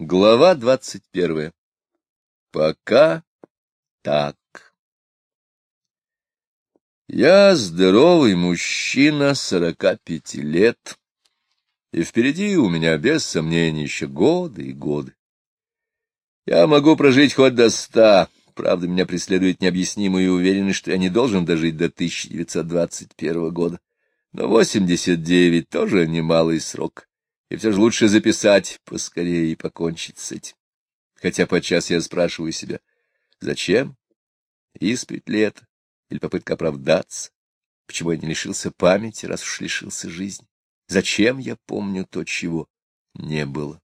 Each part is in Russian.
Глава двадцать первая. Пока так. Я здоровый мужчина, сорока пяти лет, и впереди у меня, без сомнения, еще годы и годы. Я могу прожить хоть до ста, правда, меня преследует необъяснимая уверенность, что я не должен дожить до 1921 года, но 89 тоже немалый срок и все же лучше записать поскорее и покончить с этим. Хотя подчас я спрашиваю себя, зачем? Испыть ли это? Или попытка оправдаться? Почему я не лишился памяти, раз уж лишился жизни? Зачем я помню то, чего не было?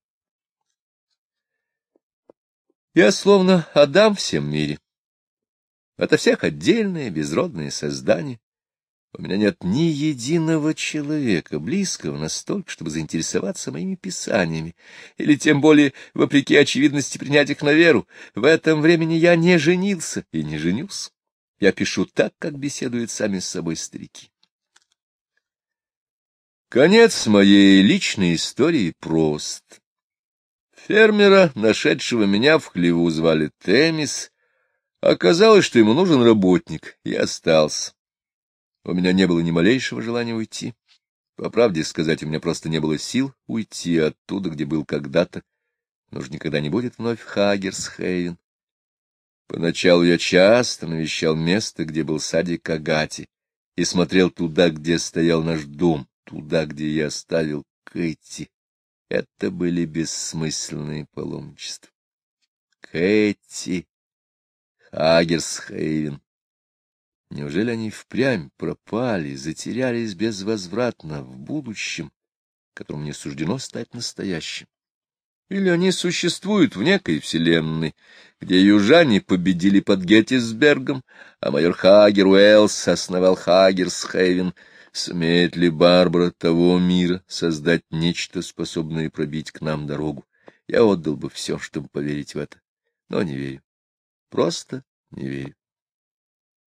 Я словно Адам всем мире. Это всех отдельное, безродное создание, у меня нет ни единого человека, близкого настолько, чтобы заинтересоваться моими писаниями, или тем более, вопреки очевидности, принять их на веру. В этом времени я не женился и не женюсь. Я пишу так, как беседуют сами с собой старики. Конец моей личной истории прост. Фермера, нашедшего меня в хлеву, звали Темис. Оказалось, что ему нужен работник, и остался. У меня не было ни малейшего желания уйти. По правде сказать, у меня просто не было сил уйти оттуда, где был когда-то. Но же никогда не будет вновь Хагерсхейвен. Поначалу я часто навещал место, где был садик Агати, и смотрел туда, где стоял наш дом, туда, где я оставил Кэти. Это были бессмысленные паломничества. Кэти, Хагерсхейвен. Неужели они впрямь пропали, затерялись безвозвратно в будущем, которому не суждено стать настоящим? Или они существуют в некой вселенной, где южане победили под Геттисбергом, а майор Хагер Уэллс основал Хагерсхейвен? Сумеет ли Барбара того мира создать нечто, способное пробить к нам дорогу? Я отдал бы все, чтобы поверить в это, но не верю. Просто не верю.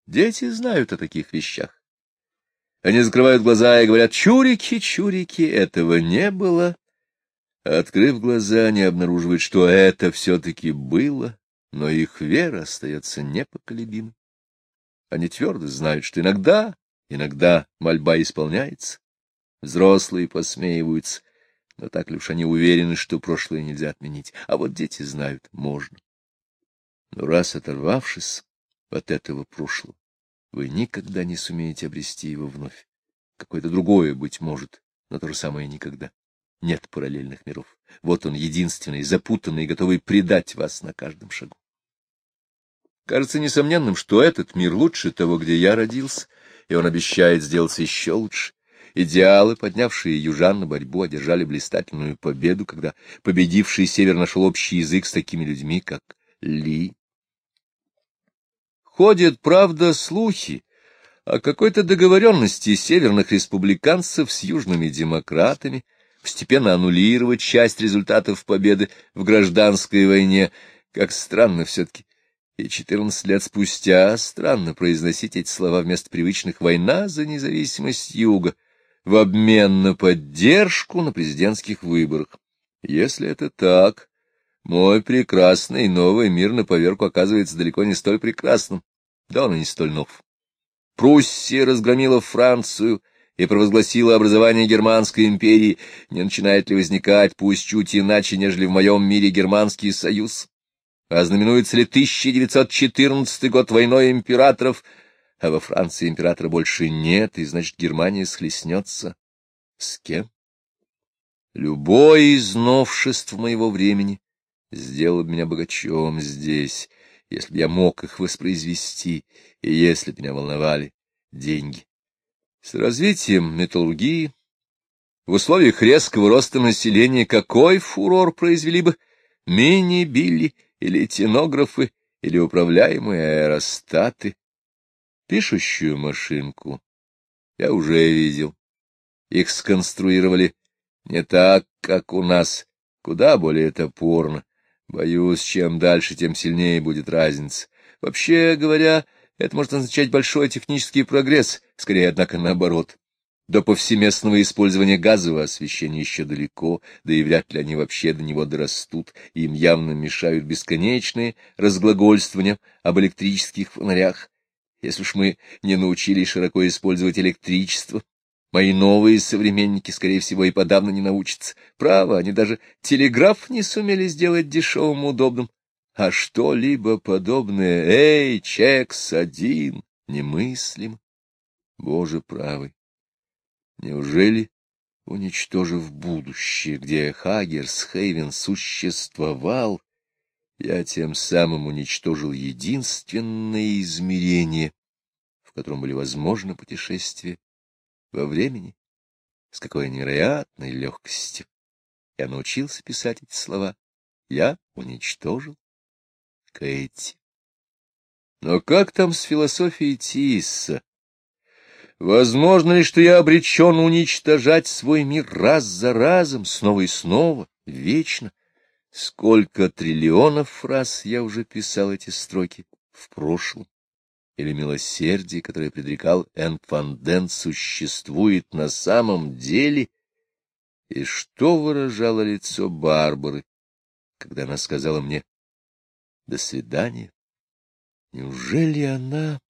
Дети знают о таких вещах. Они закрывают глаза и говорят «Чурики, чурики, этого не было». Открыв глаза, они обнаруживают, что это все-таки было, но их вера остается непоколебимой. Они твердо знают, что иногда, иногда мольба исполняется. Взрослые посмеиваются, но так ли уж они уверены, что прошлое нельзя отменить, а вот дети знают, можно. Но раз оторвавшись, от этого прошлого. Вы никогда не сумеете обрести его вновь. Какое-то другое, быть может, но то же самое никогда. Нет параллельных миров. Вот он, единственный, запутанный, готовый предать вас на каждом шагу. Кажется несомненным, что этот мир лучше того, где я родился, и он обещает сделаться еще лучше. Идеалы, поднявшие южан на борьбу, одержали блистательную победу, когда победивший север нашел общий язык с такими людьми, как Ли, Ходят, правда, слухи о какой-то договоренности северных республиканцев с южными демократами постепенно аннулировать часть результатов победы в гражданской войне. Как странно все-таки. И четырнадцать лет спустя странно произносить эти слова вместо привычных «война за независимость Юга» в обмен на поддержку на президентских выборах. Если это так, мой прекрасный новый мир на поверку оказывается далеко не столь прекрасным, да он и не столь нов. Пруссия разгромила Францию и провозгласила образование Германской империи. Не начинает ли возникать, пусть чуть иначе, нежели в моем мире Германский союз? А знаменуется ли 1914 год войной императоров, а во Франции императора больше нет, и, значит, Германия схлестнется с кем? Любое из новшеств моего времени сделал меня богачом здесь, если бы я мог их воспроизвести, и если бы меня волновали деньги. С развитием металлургии, в условиях резкого роста населения, какой фурор произвели бы мини-билли или тенографы, или управляемые аэростаты? Пишущую машинку я уже видел. Их сконструировали не так, как у нас, куда более топорно, Боюсь, чем дальше, тем сильнее будет разница. Вообще говоря, это может означать большой технический прогресс, скорее, однако, наоборот. До повсеместного использования газового освещения еще далеко, да и вряд ли они вообще до него дорастут, им явно мешают бесконечные разглагольствования об электрических фонарях. Если уж мы не научились широко использовать электричество, мои новые современники, скорее всего, и подавно не научатся. Право, они даже телеграф не сумели сделать дешевым удобным. А что-либо подобное, эй, чекс-один, немыслим. Боже правый! Неужели, уничтожив будущее, где Хагерс-Хейвен существовал, я тем самым уничтожил единственное измерение, в котором были возможны путешествия во времени, с какой невероятной легкостью я научился писать эти слова. Я уничтожил Кэти. Но как там с философией Тисса? Возможно ли, что я обречен уничтожать свой мир раз за разом, снова и снова, вечно? Сколько триллионов раз я уже писал эти строки в прошлом? Или милосердие, которое предрекал Энфанден, существует на самом деле? И что выражало лицо Барбары, когда она сказала мне «до свидания»? Неужели она